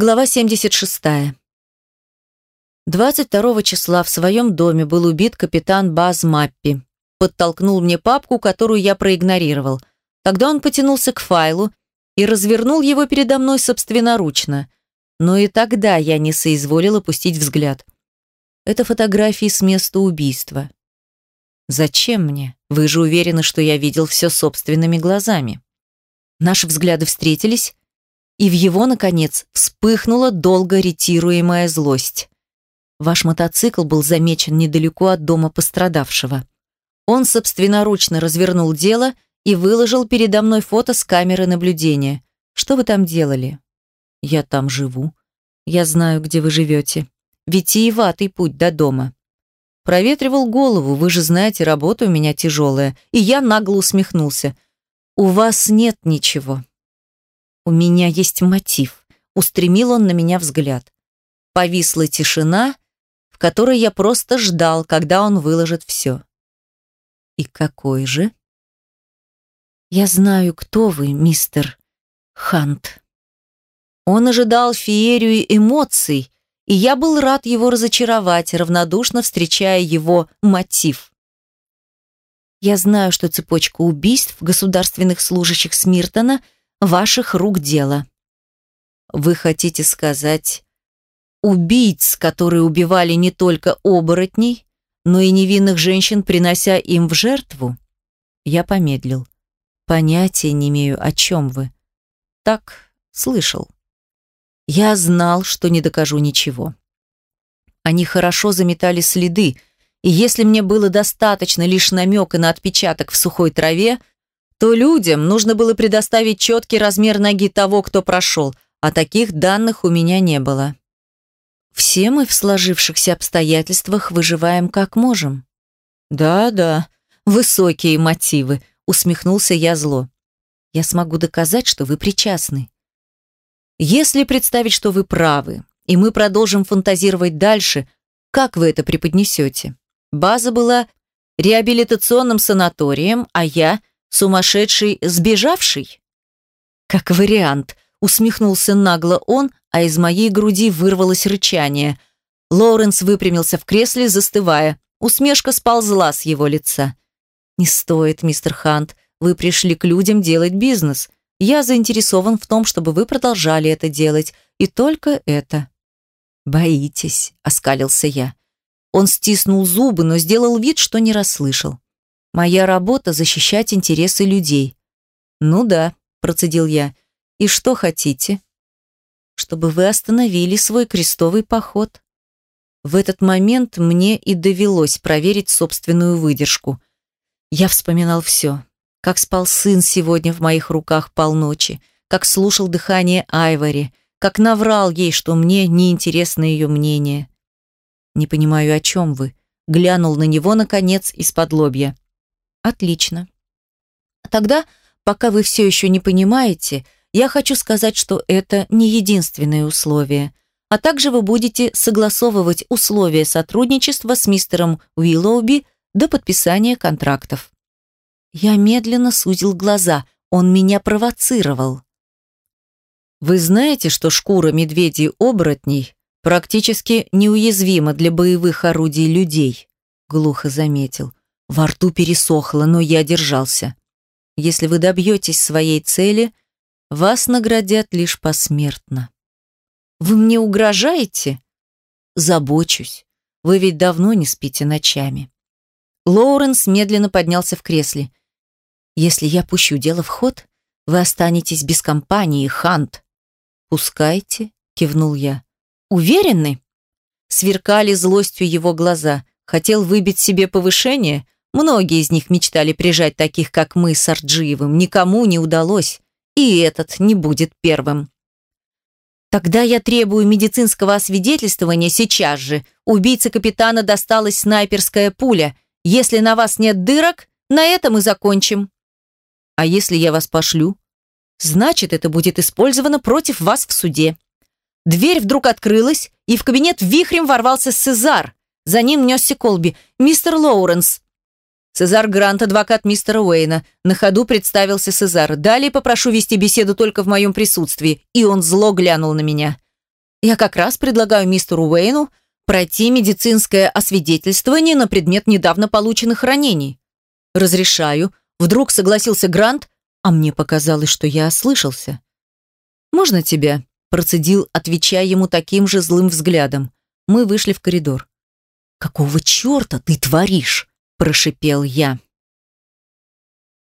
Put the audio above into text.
Глава 76. 22 числа в своем доме был убит капитан Баз Маппи. Подтолкнул мне папку, которую я проигнорировал. Тогда он потянулся к файлу и развернул его передо мной собственноручно. Но и тогда я не соизволил опустить взгляд. Это фотографии с места убийства. Зачем мне? Вы же уверены, что я видел все собственными глазами. Наши взгляды встретились, и в его, наконец, вспыхнула долго ретируемая злость. Ваш мотоцикл был замечен недалеко от дома пострадавшего. Он собственноручно развернул дело и выложил передо мной фото с камеры наблюдения. Что вы там делали? Я там живу. Я знаю, где вы живете. Витиеватый путь до дома. Проветривал голову, вы же знаете, работа у меня тяжелая. И я нагло усмехнулся. У вас нет ничего. «У меня есть мотив», — устремил он на меня взгляд. Повисла тишина, в которой я просто ждал, когда он выложит все. «И какой же?» «Я знаю, кто вы, мистер Хант». Он ожидал феерию эмоций, и я был рад его разочаровать, равнодушно встречая его мотив. Я знаю, что цепочка убийств государственных служащих Смиртона – ваших рук дело. Вы хотите сказать, убийц, которые убивали не только оборотней, но и невинных женщин, принося им в жертву? Я помедлил. Понятия не имею, о чем вы. Так, слышал. Я знал, что не докажу ничего. Они хорошо заметали следы, и если мне было достаточно лишь намека на отпечаток в сухой траве, то людям нужно было предоставить четкий размер ноги того, кто прошел, а таких данных у меня не было. Все мы в сложившихся обстоятельствах выживаем как можем. Да-да, высокие мотивы, усмехнулся я зло. Я смогу доказать, что вы причастны. Если представить, что вы правы, и мы продолжим фантазировать дальше, как вы это преподнесете? База была реабилитационным санаторием, а я Сумасшедший сбежавший? Как вариант, усмехнулся нагло он, а из моей груди вырвалось рычание. Лоуренс выпрямился в кресле, застывая. Усмешка сползла с его лица. «Не стоит, мистер Хант. Вы пришли к людям делать бизнес. Я заинтересован в том, чтобы вы продолжали это делать. И только это». «Боитесь», — оскалился я. Он стиснул зубы, но сделал вид, что не расслышал. Моя работа – защищать интересы людей. Ну да, процедил я. И что хотите? Чтобы вы остановили свой крестовый поход. В этот момент мне и довелось проверить собственную выдержку. Я вспоминал все. Как спал сын сегодня в моих руках полночи, как слушал дыхание Айвори, как наврал ей, что мне неинтересно ее мнение. «Не понимаю, о чем вы», — глянул на него, наконец, из-под лобья. Отлично. Тогда, пока вы все еще не понимаете, я хочу сказать, что это не единственное условие, а также вы будете согласовывать условия сотрудничества с мистером Уиллоуби до подписания контрактов. Я медленно сузил глаза, он меня провоцировал. Вы знаете, что шкура медведей-оборотней практически неуязвима для боевых орудий людей, глухо заметил. Во рту пересохло, но я держался. Если вы добьетесь своей цели, вас наградят лишь посмертно. Вы мне угрожаете? Забочусь. Вы ведь давно не спите ночами. Лоуренс медленно поднялся в кресле. Если я пущу дело в ход, вы останетесь без компании, Хант. Пускайте, кивнул я. Уверены? Сверкали злостью его глаза. Хотел выбить себе повышение, Многие из них мечтали прижать таких, как мы, с Арджиевым. Никому не удалось. И этот не будет первым. Тогда я требую медицинского освидетельствования сейчас же. Убийце капитана досталась снайперская пуля. Если на вас нет дырок, на этом и закончим. А если я вас пошлю? Значит, это будет использовано против вас в суде. Дверь вдруг открылась, и в кабинет вихрем ворвался Сезар. За ним несся Колби. «Мистер Лоуренс, Цезар Грант, адвокат мистера Уэйна. На ходу представился Цезар. Далее попрошу вести беседу только в моем присутствии. И он зло глянул на меня. Я как раз предлагаю мистеру Уэйну пройти медицинское освидетельствование на предмет недавно полученных ранений. Разрешаю. Вдруг согласился Грант, а мне показалось, что я ослышался. «Можно тебя?» – процедил, отвечая ему таким же злым взглядом. Мы вышли в коридор. «Какого черта ты творишь?» – прошипел я.